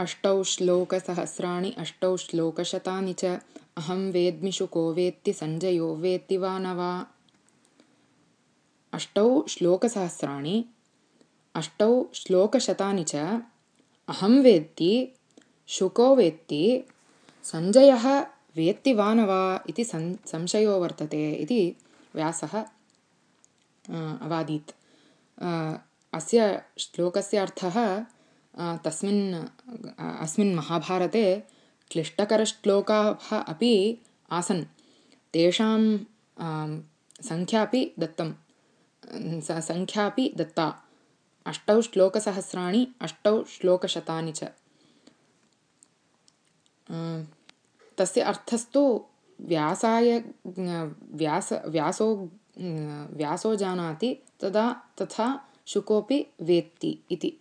अष्टौ श्लोकसहस्राणि अष्टौ श्लोकशतानि च। अहं वेद्मि शुको वेत्ति सञ्जयो वेत्ति वा न वा। अष्टौ श्लोकसहस्राणि अष्टौ श्लोकशतानि च। अहं वेत्ति शुको वेत्ति सञ्जयः वेत्ति वा न वा इति संशयो वर्तते इति व्यासः अवादीत्। अस्य श्लोकस्य अर्थः तस्मिन् अस्मिन् महाभारते क्लिष्टकरश्लोकाः अपि आसन्। तेषां सङ्ख्यापि दत्तं सङ्ख्यापि दत्ता। अष्टौ श्लोकसहस्राणि अष्टौ श्लोकशतानि च। तस्य अर्थस्तु व्यासाय व्यास व्यासो व्यासो जानाति तदा तथा शुकोऽपि वेत्ति इति